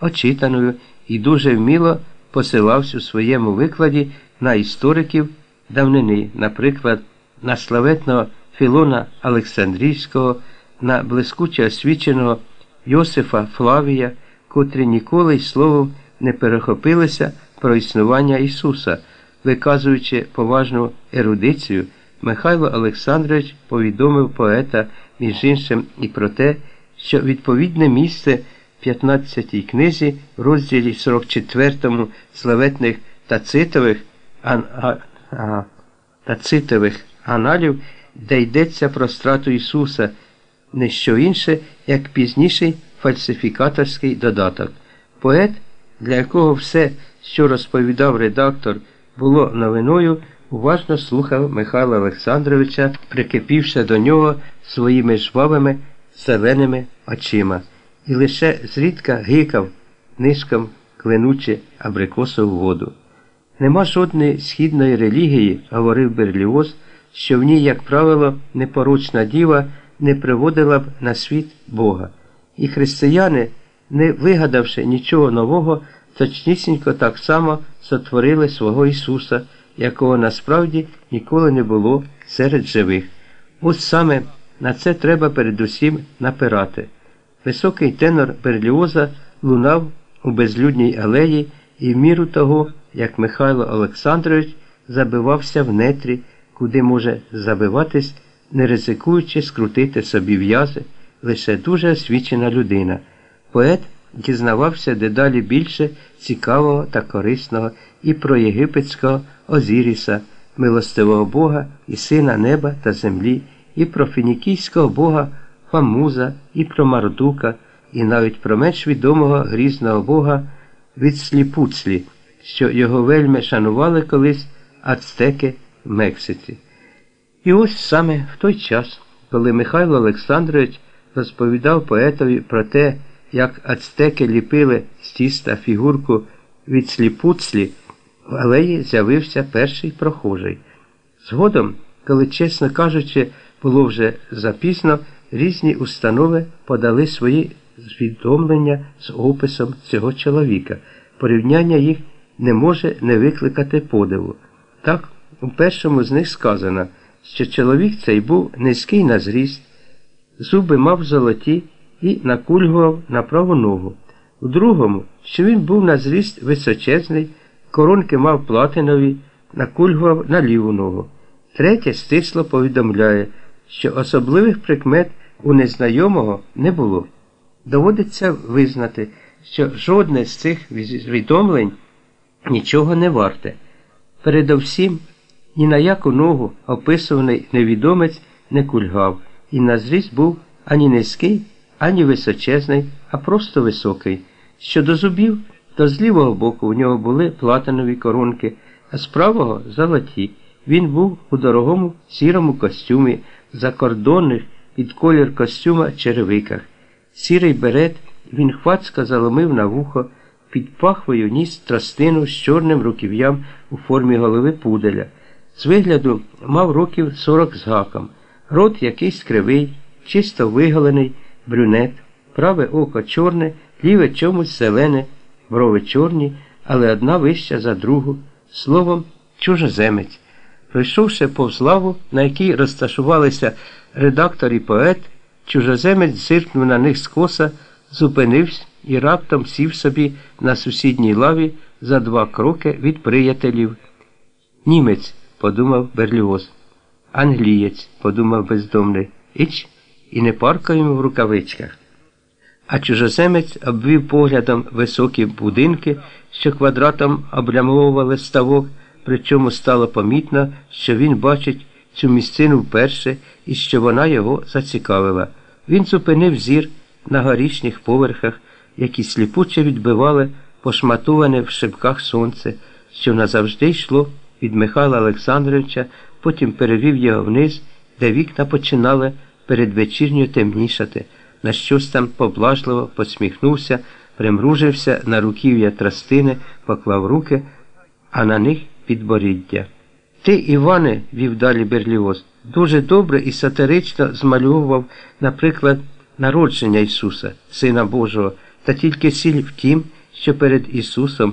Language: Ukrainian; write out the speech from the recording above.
очитаною і дуже вміло посилався у своєму викладі на істориків давнини, наприклад, на славетного Філона Олександрійського, на блискуче освіченого Йосифа Флавія, котрі ніколи й словом не перехопилися про існування Ісуса, виказуючи поважну ерудицію, Михайло Олександрович повідомив поета, між іншим, і про те, що відповідне місце 15 книзі, розділі 44 славетних тацитових, ан, а, а, аналів, де йдеться про страту Ісуса, не що інше, як пізніший фальсифікаторський додаток. Поет, для якого все, що розповідав редактор, було новиною, уважно слухав Михайла Олександровича, прикипівши до нього своїми жвавими зеленими очима, і лише зрідка гикав нишком клинучи абрикосову воду. Нема жодної східної релігії, говорив Берліоз, що в ній, як правило, непорочна діва не приводила б на світ Бога. І християни, не вигадавши нічого нового, точнісінько так само сотворили свого Ісуса, якого насправді ніколи не було серед живих. Ось саме на це треба передусім напирати. Високий тенор Берліоза лунав у безлюдній алеї і в міру того, як Михайло Олександрович забивався в нетрі, куди може забиватись, не ризикуючи скрутити собі в'язи, лише дуже освічена людина. Поет дізнавався дедалі більше цікавого та корисного і про єгипетського Озіріса, милостивого Бога і сина неба та землі, і про фінікійського бога Фамуза, і про Мардука, і навіть про менш відомого грізного бога Відсліпуцлі, що його вельми шанували колись ацтеки в Мексиці. І ось саме в той час, коли Михайло Олександрович розповідав поетові про те, як ацтеки ліпили з тіста фігурку від сліпуцлі, в алеї з'явився перший прохожий. Згодом, коли, чесно кажучи, було вже запізно, різні установи подали свої звідомлення з описом цього чоловіка. Порівняння їх не може не викликати подиву. Так, у першому з них сказано, що чоловік цей був низький на зріст, зуби мав золоті і накульгував на праву ногу. У другому, що він був на зріст височезний, коронки мав платинові, накульгував на ліву ногу. Третє стисло повідомляє, що особливих прикмет у незнайомого не було. Доводиться визнати, що жодне з цих відомлень нічого не варте. Передовсім, ні на яку ногу описуваний невідомець не кульгав, і на зріст був ані низький, ані височезний, а просто високий. Щодо зубів, то з лівого боку у нього були платинові коронки, а з правого золоті. Він був у дорогому сірому костюмі, закордонних під колір костюма черевиках. Сірий берет він хвацько заломив на вухо, під пахвою ніс тростину з чорним руків'ям у формі голови пуделя. З вигляду мав років сорок з гаком, рот якийсь кривий, чисто виголений, брюнет, праве око чорне, ліве чомусь зелене, брови чорні, але одна вища за другу, словом, чужоземець. Пройшовши повз лаву, на якій розташувалися редактор і поет, чужоземець зиркнув на них скоса, зупинився і раптом сів собі на сусідній лаві за два кроки від приятелів. Німець, подумав Берліоз. Англієць, подумав бездомний, іч і не паркаємо в рукавичках. А чужоземець обвів поглядом високі будинки, що квадратом облямовували ставок, причому стало помітно, що він бачить цю місцину вперше і що вона його зацікавила. Він зупинив зір на горішніх поверхах, які сліпуче відбивали пошматуване в шибках сонце, що назавжди йшло від Михайла Олександровича, потім перевів його вниз, де вікна починали передвечірньо темнішати, на щось там поблажливо посміхнувся, примружився на руків'я тростини, поклав руки, а на них підборіддя. Ти, Іване, вів далі Берліоз, дуже добре і сатирично змальовував, наприклад, народження Ісуса, Сина Божого Та тільки сіль в тім, що перед Ісусом